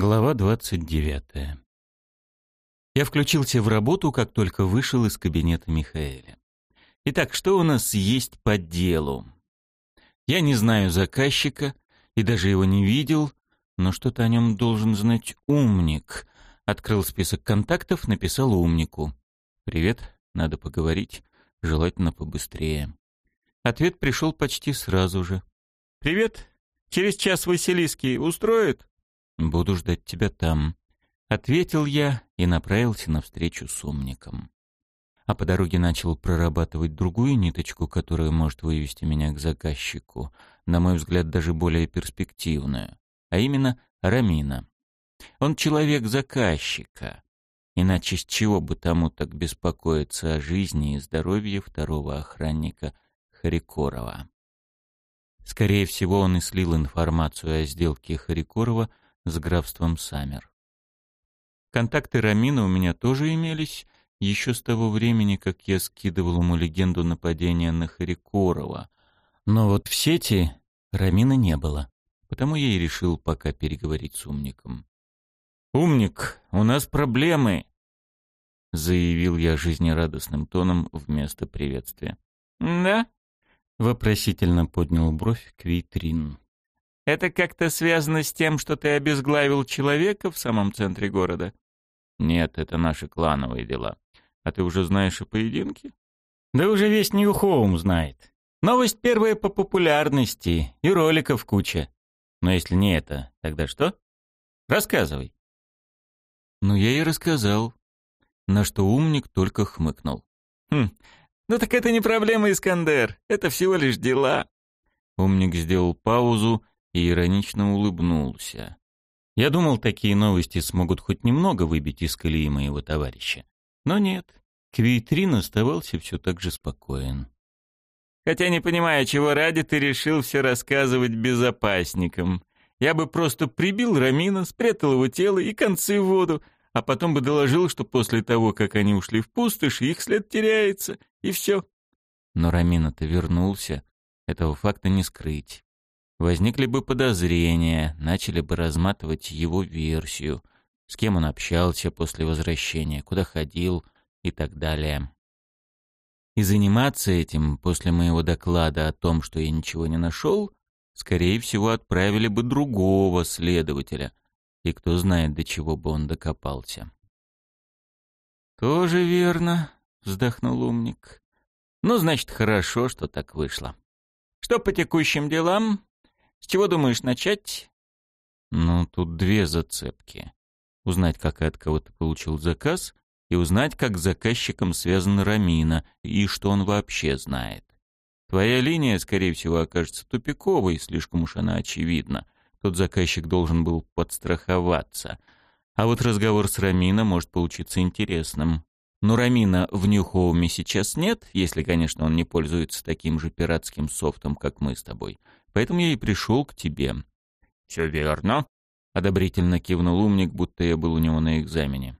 Глава 29. Я включился в работу, как только вышел из кабинета Михаэля. Итак, что у нас есть по делу? Я не знаю заказчика и даже его не видел, но что-то о нем должен знать умник. Открыл список контактов, написал умнику. «Привет, надо поговорить, желательно побыстрее». Ответ пришел почти сразу же. «Привет, через час Василиский устроит?» «Буду ждать тебя там», — ответил я и направился навстречу с умником. А по дороге начал прорабатывать другую ниточку, которая может вывести меня к заказчику, на мой взгляд, даже более перспективную, а именно Рамина. Он человек заказчика, иначе с чего бы тому так беспокоиться о жизни и здоровье второго охранника Харикорова. Скорее всего, он и слил информацию о сделке Харикорова с графством Саммер. Контакты Рамина у меня тоже имелись, еще с того времени, как я скидывал ему легенду нападения на Харикорова. Но вот в сети Рамина не было, потому я и решил пока переговорить с умником. «Умник, у нас проблемы!» — заявил я жизнерадостным тоном вместо приветствия. «Да?» — вопросительно поднял бровь Квитрин. Это как-то связано с тем, что ты обезглавил человека в самом центре города? Нет, это наши клановые дела. А ты уже знаешь о поединке? Да уже весь Нью-Хоум знает. Новость первая по популярности, и роликов куча. Но если не это, тогда что? Рассказывай. Ну, я и рассказал. На что умник только хмыкнул. Хм, ну так это не проблема, Искандер. Это всего лишь дела. Умник сделал паузу и иронично улыбнулся. Я думал, такие новости смогут хоть немного выбить из колеи моего товарища. Но нет, Квитрин оставался все так же спокоен. «Хотя не понимаю, чего ради ты решил все рассказывать безопасникам. Я бы просто прибил Рамина, спрятал его тело и концы в воду, а потом бы доложил, что после того, как они ушли в пустошь, их след теряется, и все». Но Рамина-то вернулся. Этого факта не скрыть. Возникли бы подозрения, начали бы разматывать его версию, с кем он общался после возвращения, куда ходил и так далее. И заниматься этим после моего доклада о том, что я ничего не нашел, скорее всего, отправили бы другого следователя, и кто знает, до чего бы он докопался. «Тоже верно», — вздохнул умник. «Ну, значит, хорошо, что так вышло. Что по текущим делам?» С чего думаешь начать? Ну, тут две зацепки. Узнать, как и от кого ты получил заказ, и узнать, как с заказчиком связан Рамина, и что он вообще знает. Твоя линия, скорее всего, окажется тупиковой, слишком уж она очевидна. Тот заказчик должен был подстраховаться. А вот разговор с Рамина может получиться интересным. Но Рамина в Нью-Хоуме сейчас нет, если, конечно, он не пользуется таким же пиратским софтом, как мы с тобой. Поэтому я и пришел к тебе». «Все верно», — одобрительно кивнул умник, будто я был у него на экзамене.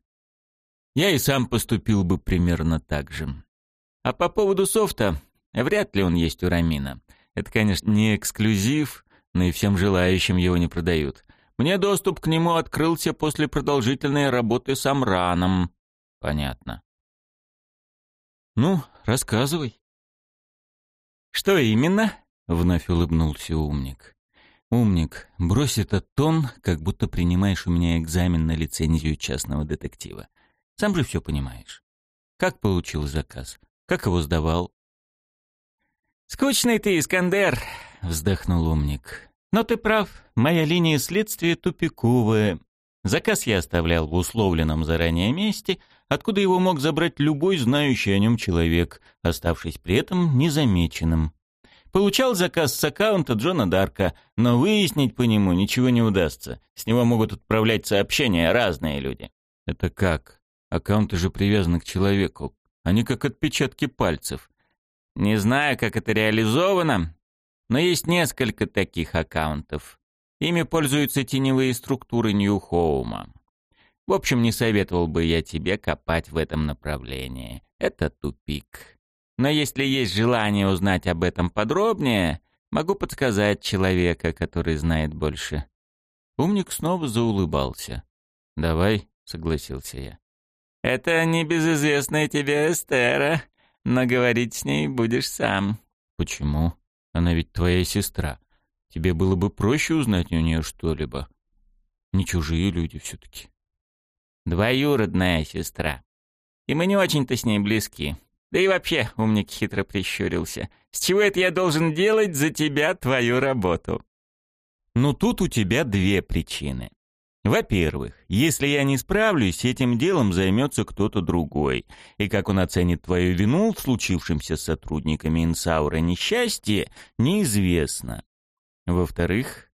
«Я и сам поступил бы примерно так же. А по поводу софта, вряд ли он есть у Рамина. Это, конечно, не эксклюзив, но и всем желающим его не продают. Мне доступ к нему открылся после продолжительной работы с Амраном». «Понятно». «Ну, рассказывай». «Что именно?» — вновь улыбнулся умник. «Умник, брось этот тон, как будто принимаешь у меня экзамен на лицензию частного детектива. Сам же все понимаешь. Как получил заказ? Как его сдавал?» «Скучный ты, Искандер!» — вздохнул умник. «Но ты прав, моя линия следствия тупиковая. Заказ я оставлял в условленном заранее месте, откуда его мог забрать любой знающий о нем человек, оставшись при этом незамеченным. Получал заказ с аккаунта Джона Дарка, но выяснить по нему ничего не удастся. С него могут отправлять сообщения разные люди. Это как? Аккаунты же привязаны к человеку. Они как отпечатки пальцев. Не знаю, как это реализовано, но есть несколько таких аккаунтов. Ими пользуются теневые структуры Нью-Хоума. В общем, не советовал бы я тебе копать в этом направлении. Это тупик. Но если есть желание узнать об этом подробнее, могу подсказать человека, который знает больше. Умник снова заулыбался. «Давай», — согласился я. «Это небезызвестная тебе Эстера, но говорить с ней будешь сам». «Почему? Она ведь твоя сестра. Тебе было бы проще узнать у нее что-либо. Не чужие люди все-таки». «Двоюродная сестра. И мы не очень-то с ней близки. Да и вообще, умник хитро прищурился. С чего это я должен делать за тебя твою работу?» «Ну тут у тебя две причины. Во-первых, если я не справлюсь, этим делом займется кто-то другой. И как он оценит твою вину в случившемся с сотрудниками Инсаура несчастье, неизвестно. Во-вторых,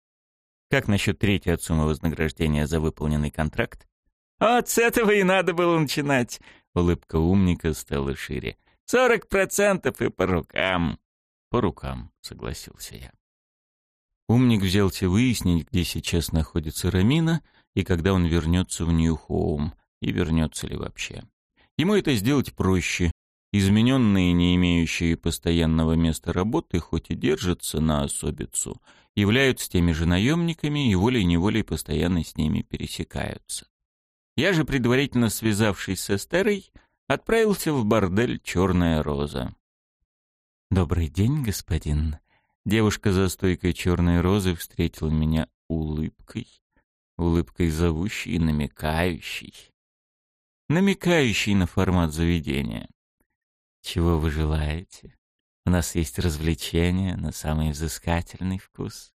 как насчет третьей от суммы вознаграждения за выполненный контракт? «Вот с этого и надо было начинать», — улыбка умника стала шире. «Сорок процентов и по рукам». «По рукам», — согласился я. Умник взялся выяснить, где сейчас находится Рамина, и когда он вернется в Нью-Хоум, и вернется ли вообще. Ему это сделать проще. Измененные, не имеющие постоянного места работы, хоть и держатся на особицу, являются теми же наемниками и волей-неволей постоянно с ними пересекаются. Я же, предварительно связавшись с Эстерой, отправился в бордель «Черная роза». «Добрый день, господин». Девушка за стойкой «Черной розы» встретила меня улыбкой, улыбкой зовущей и намекающей. Намекающей на формат заведения. Чего вы желаете? У нас есть развлечения на самый взыскательный вкус.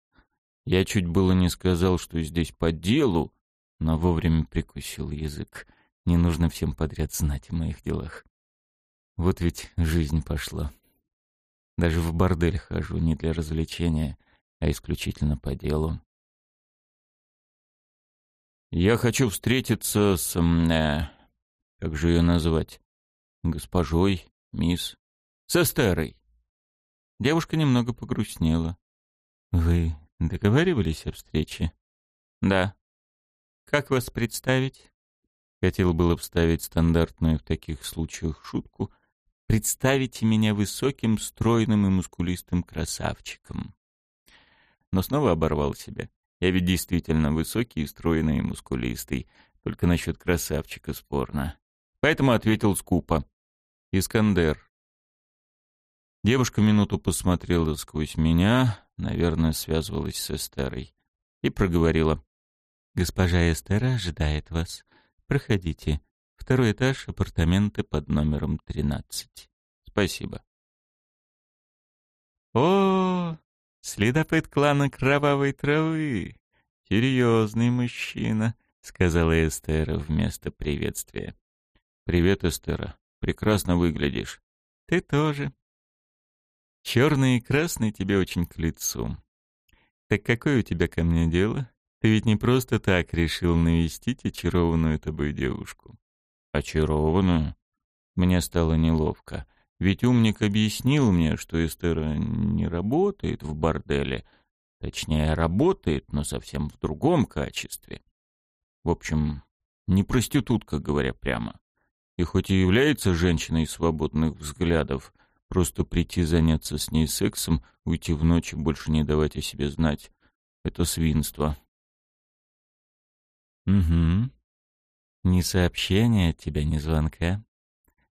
Я чуть было не сказал, что здесь по делу, но вовремя прикусил язык. Не нужно всем подряд знать о моих делах. Вот ведь жизнь пошла. Даже в бордель хожу не для развлечения, а исключительно по делу. Я хочу встретиться с... Э, как же ее назвать? Госпожой, мисс... Со старой. Девушка немного погрустнела. Вы договаривались о встрече? Да. Как вас представить? Хотел было вставить стандартную в таких случаях шутку. Представите меня высоким, стройным и мускулистым красавчиком. Но снова оборвал себя. Я ведь действительно высокий, стройный и мускулистый. Только насчет красавчика спорно. Поэтому ответил скупо. «Искандер». Девушка минуту посмотрела сквозь меня, наверное, связывалась с Эстерой, и проговорила. «Госпожа Эстера ожидает вас. Проходите. Второй этаж, апартаменты под номером 13. Спасибо». «О, Следопыт клана Кровавой Травы. Серьезный мужчина, сказала Эстера вместо приветствия. Привет, Эстера. Прекрасно выглядишь. Ты тоже. Черный и красный тебе очень к лицу. Так какое у тебя ко мне дело? Ты ведь не просто так решил навестить очарованную тобой девушку. Очарованную? Мне стало неловко. Ведь умник объяснил мне, что Эстера не работает в борделе. Точнее, работает, но совсем в другом качестве. В общем, не проститутка, говоря прямо. И хоть и является женщиной свободных взглядов, просто прийти заняться с ней сексом, уйти в ночь и больше не давать о себе знать — это свинство. «Угу. Ни сообщения от тебя, ни звонка?»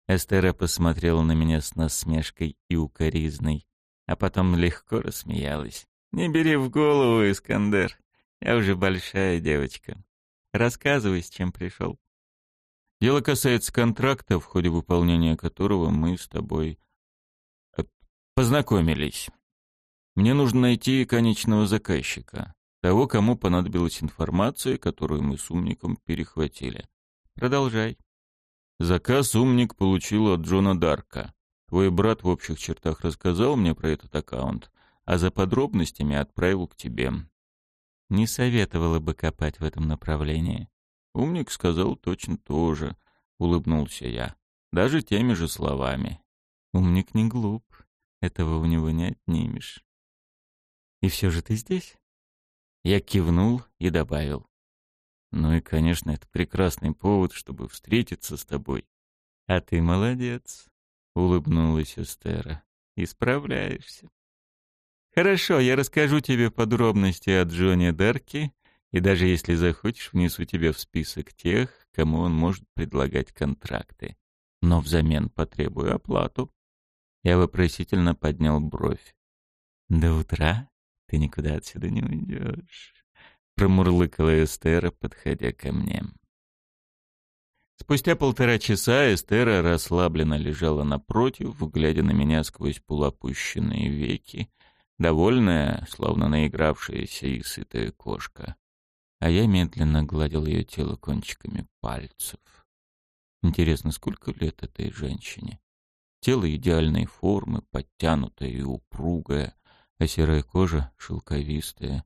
Эстера посмотрела на меня с насмешкой и укоризной, а потом легко рассмеялась. «Не бери в голову, Искандер. Я уже большая девочка. Рассказывай, с чем пришел». «Дело касается контракта, в ходе выполнения которого мы с тобой познакомились. Мне нужно найти конечного заказчика, того, кому понадобилась информация, которую мы с умником перехватили. Продолжай». Заказ умник получил от Джона Дарка. Твой брат в общих чертах рассказал мне про этот аккаунт, а за подробностями отправил к тебе. Не советовало бы копать в этом направлении. Умник сказал точно то же, улыбнулся я. Даже теми же словами. Умник не глуп, этого у него не отнимешь. И все же ты здесь? Я кивнул и добавил. Ну и, конечно, это прекрасный повод, чтобы встретиться с тобой. А ты молодец, улыбнулась Эстера. Исправляешься. Хорошо, я расскажу тебе подробности о Джоне Дарке И даже если захочешь, внесу тебя в список тех, кому он может предлагать контракты. Но взамен потребую оплату. Я вопросительно поднял бровь. «До утра ты никуда отсюда не уйдешь», — промурлыкала Эстера, подходя ко мне. Спустя полтора часа Эстера расслабленно лежала напротив, глядя на меня сквозь полуопущенные веки, довольная, словно наигравшаяся и сытая кошка. А я медленно гладил ее тело кончиками пальцев. Интересно, сколько лет этой женщине? Тело идеальной формы, подтянутое и упругое, а серая кожа шелковистая.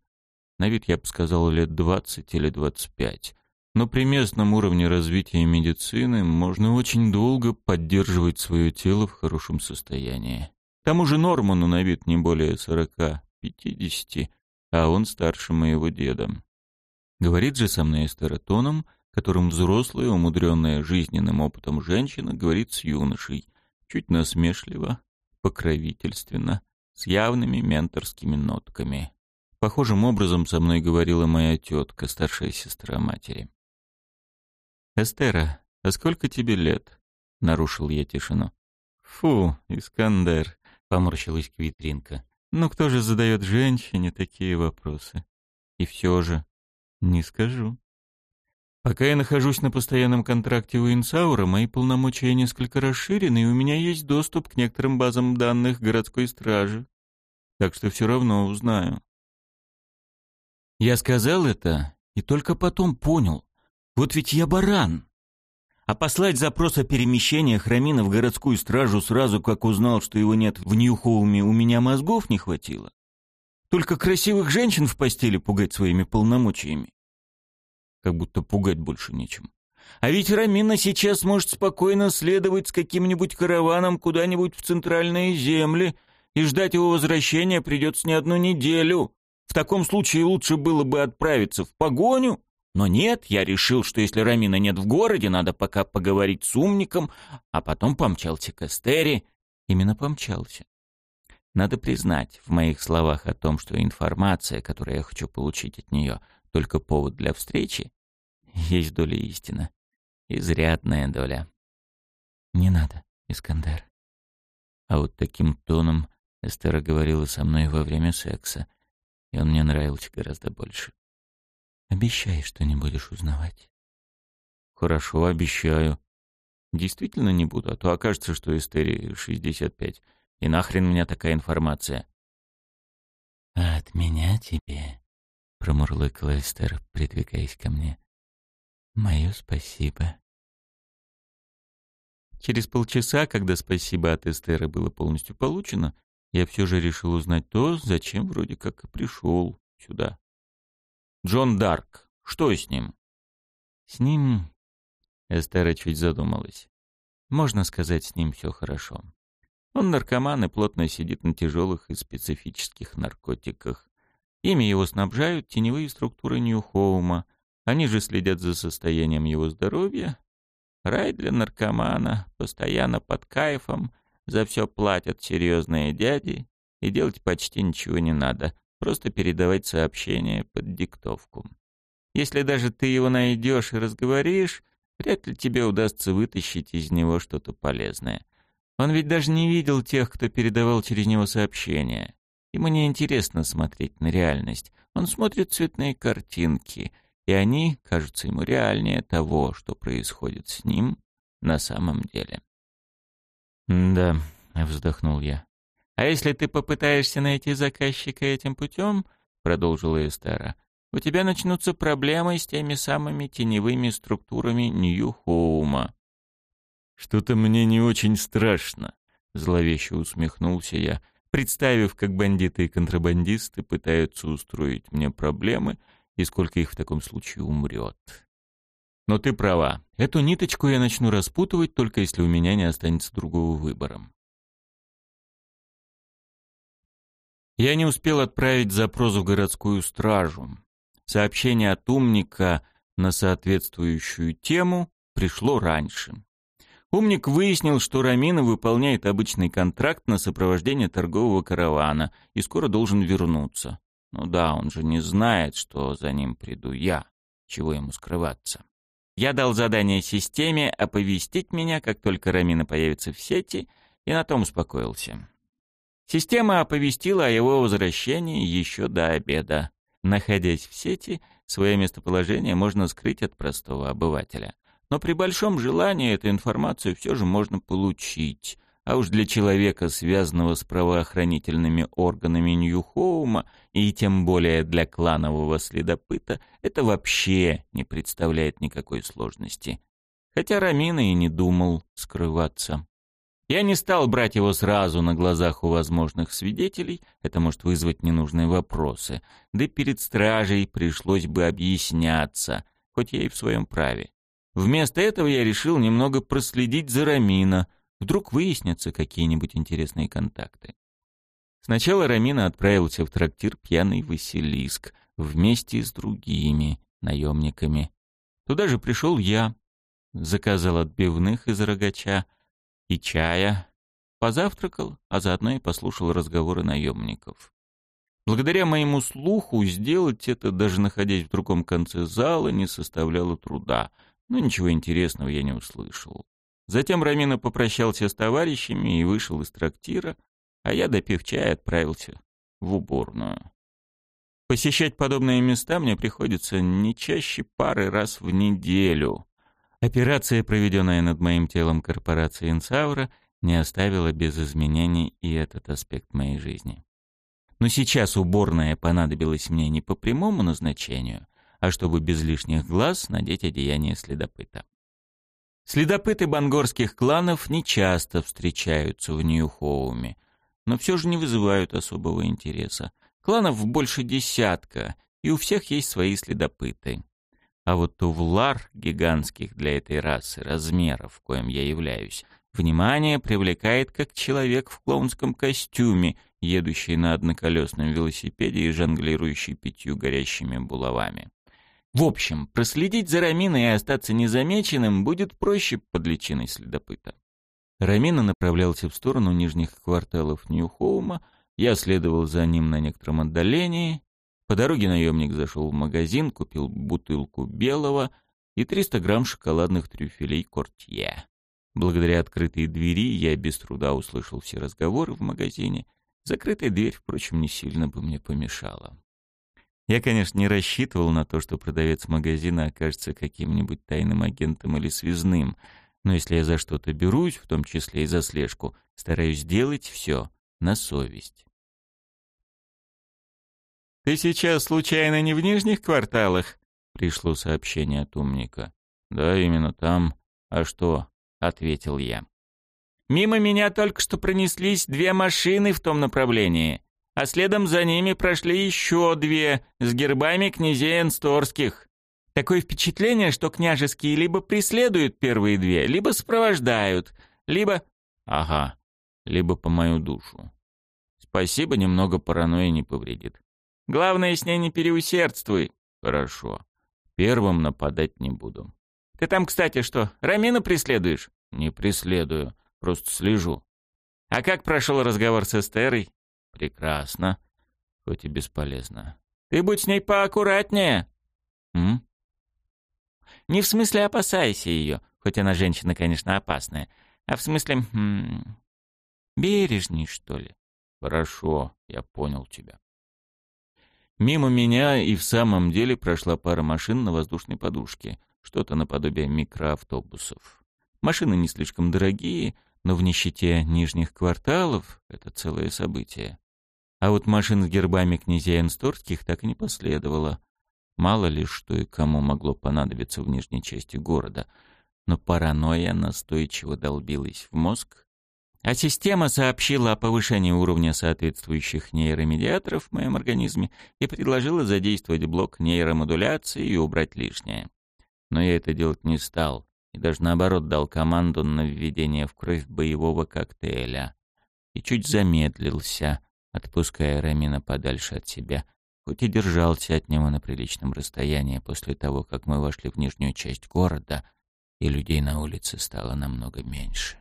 На вид я бы сказал лет двадцать или двадцать пять. Но при местном уровне развития медицины можно очень долго поддерживать свое тело в хорошем состоянии. К тому же Норману на вид не более сорока-пятидесяти, а он старше моего деда. Говорит же со мной эстеротоном, которым взрослая, умудренная жизненным опытом женщина говорит с юношей, чуть насмешливо, покровительственно, с явными менторскими нотками. Похожим образом со мной говорила моя тетка, старшая сестра матери. «Эстера, а сколько тебе лет?» — нарушил я тишину. «Фу, Искандер», — поморщилась Квитринка. «Ну кто же задает женщине такие вопросы?» «И все же...» «Не скажу». Пока я нахожусь на постоянном контракте у Инсаура, мои полномочия несколько расширены, и у меня есть доступ к некоторым базам данных городской стражи. Так что все равно узнаю. Я сказал это и только потом понял, вот ведь я баран. А послать запрос о перемещении Храмина в городскую стражу сразу, как узнал, что его нет в Нью-Хоуме, у меня мозгов не хватило. Только красивых женщин в постели пугать своими полномочиями. Как будто пугать больше нечем. А ведь Рамина сейчас может спокойно следовать с каким-нибудь караваном куда-нибудь в центральные земли, и ждать его возвращения придется не одну неделю. В таком случае лучше было бы отправиться в погоню, но нет, я решил, что если Рамина нет в городе, надо пока поговорить с умником, а потом помчался к Эстере. Именно помчался. Надо признать, в моих словах о том, что информация, которую я хочу получить от нее, только повод для встречи, есть доля истины. Изрядная доля. Не надо, Искандер. А вот таким тоном Эстера говорила со мной во время секса, и он мне нравился гораздо больше. Обещай, что не будешь узнавать. Хорошо, обещаю. Действительно не буду, а то окажется, что Эстере 65. И нахрен мне такая информация? А от меня тебе, промурлыкала Эстер, придвигаясь ко мне. Мое спасибо. Через полчаса, когда спасибо от Эстеры было полностью получено, я все же решил узнать то, зачем вроде как и пришел сюда. Джон Дарк. Что с ним? С ним... Эстера чуть задумалась. Можно сказать, с ним все хорошо. Он наркоман и плотно сидит на тяжелых и специфических наркотиках. Ими его снабжают теневые структуры Нью-Хоума. Они же следят за состоянием его здоровья. Рай для наркомана, постоянно под кайфом, за все платят серьезные дяди, и делать почти ничего не надо просто передавать сообщение под диктовку. Если даже ты его найдешь и разговоришь, вряд ли тебе удастся вытащить из него что-то полезное. Он ведь даже не видел тех, кто передавал через него сообщения. Ему не интересно смотреть на реальность. Он смотрит цветные картинки, и они кажутся ему реальнее того, что происходит с ним на самом деле. «Да», — вздохнул я. «А если ты попытаешься найти заказчика этим путем, — продолжила Эстера, — у тебя начнутся проблемы с теми самыми теневыми структурами Нью-Хоума». «Что-то мне не очень страшно», — зловеще усмехнулся я, представив, как бандиты и контрабандисты пытаются устроить мне проблемы и сколько их в таком случае умрет. Но ты права. Эту ниточку я начну распутывать, только если у меня не останется другого выбора. Я не успел отправить запрос в городскую стражу. Сообщение от умника на соответствующую тему пришло раньше. Умник выяснил, что Рамина выполняет обычный контракт на сопровождение торгового каравана и скоро должен вернуться. Ну да, он же не знает, что за ним приду я. Чего ему скрываться? Я дал задание системе оповестить меня, как только Рамина появится в сети, и на том успокоился. Система оповестила о его возвращении еще до обеда. Находясь в сети, свое местоположение можно скрыть от простого обывателя. Но при большом желании эту информацию все же можно получить. А уж для человека, связанного с правоохранительными органами Нью-Хоума, и тем более для кланового следопыта, это вообще не представляет никакой сложности. Хотя Рамина и не думал скрываться. Я не стал брать его сразу на глазах у возможных свидетелей, это может вызвать ненужные вопросы, да перед стражей пришлось бы объясняться, хоть я и в своем праве. Вместо этого я решил немного проследить за Рамина, вдруг выяснятся какие-нибудь интересные контакты. Сначала Рамина отправился в трактир «Пьяный Василиск» вместе с другими наемниками. Туда же пришел я, заказал отбивных из рогача, и чая, позавтракал, а заодно и послушал разговоры наемников. Благодаря моему слуху сделать это, даже находясь в другом конце зала, не составляло труда, но ничего интересного я не услышал. Затем Рамина попрощался с товарищами и вышел из трактира, а я, допив чая, отправился в уборную. Посещать подобные места мне приходится не чаще пары раз в неделю, Операция, проведенная над моим телом корпорации Инсаура, не оставила без изменений и этот аспект моей жизни. Но сейчас уборная понадобилась мне не по прямому назначению, а чтобы без лишних глаз надеть одеяние следопыта. Следопыты бангорских кланов не часто встречаются в Нью-Хоуме, но все же не вызывают особого интереса. Кланов больше десятка, и у всех есть свои следопыты. А вот тувлар гигантских для этой расы размеров, коим я являюсь, внимание привлекает как человек в клоунском костюме, едущий на одноколесном велосипеде и жонглирующий пятью горящими булавами. В общем, проследить за Раминой и остаться незамеченным будет проще под личиной следопыта. Рамина направлялся в сторону нижних кварталов Нью-Хоума, я следовал за ним на некотором отдалении, по дороге наемник зашел в магазин, купил бутылку белого и 300 грамм шоколадных трюфелей «Кортье». Благодаря открытой двери я без труда услышал все разговоры в магазине. Закрытая дверь, впрочем, не сильно бы мне помешала. Я, конечно, не рассчитывал на то, что продавец магазина окажется каким-нибудь тайным агентом или связным, но если я за что-то берусь, в том числе и за слежку, стараюсь делать все на совесть. «Ты сейчас, случайно, не в нижних кварталах?» — пришло сообщение от умника. «Да, именно там. А что?» — ответил я. «Мимо меня только что пронеслись две машины в том направлении, а следом за ними прошли еще две с гербами князей Энсторских. Такое впечатление, что княжеские либо преследуют первые две, либо сопровождают, либо... Ага, либо по мою душу. Спасибо, немного паранойи не повредит. Главное, с ней не переусердствуй. Хорошо. Первым нападать не буду. Ты там, кстати, что, Рамина преследуешь? Не преследую, просто слежу. А как прошел разговор с Эстерой? Прекрасно, хоть и бесполезно. Ты будь с ней поаккуратнее. М? Не в смысле опасайся ее, хоть она женщина, конечно, опасная, а в смысле... М бережней, что ли. Хорошо, я понял тебя. Мимо меня и в самом деле прошла пара машин на воздушной подушке, что-то наподобие микроавтобусов. Машины не слишком дорогие, но в нищете нижних кварталов это целое событие. А вот машин с гербами князей Энсторских так и не последовало. Мало ли что и кому могло понадобиться в нижней части города, но паранойя настойчиво долбилась в мозг, а система сообщила о повышении уровня соответствующих нейромедиаторов в моем организме и предложила задействовать блок нейромодуляции и убрать лишнее. Но я это делать не стал, и даже наоборот дал команду на введение в кровь боевого коктейля. И чуть замедлился, отпуская Рамина подальше от себя, хоть и держался от него на приличном расстоянии после того, как мы вошли в нижнюю часть города, и людей на улице стало намного меньше.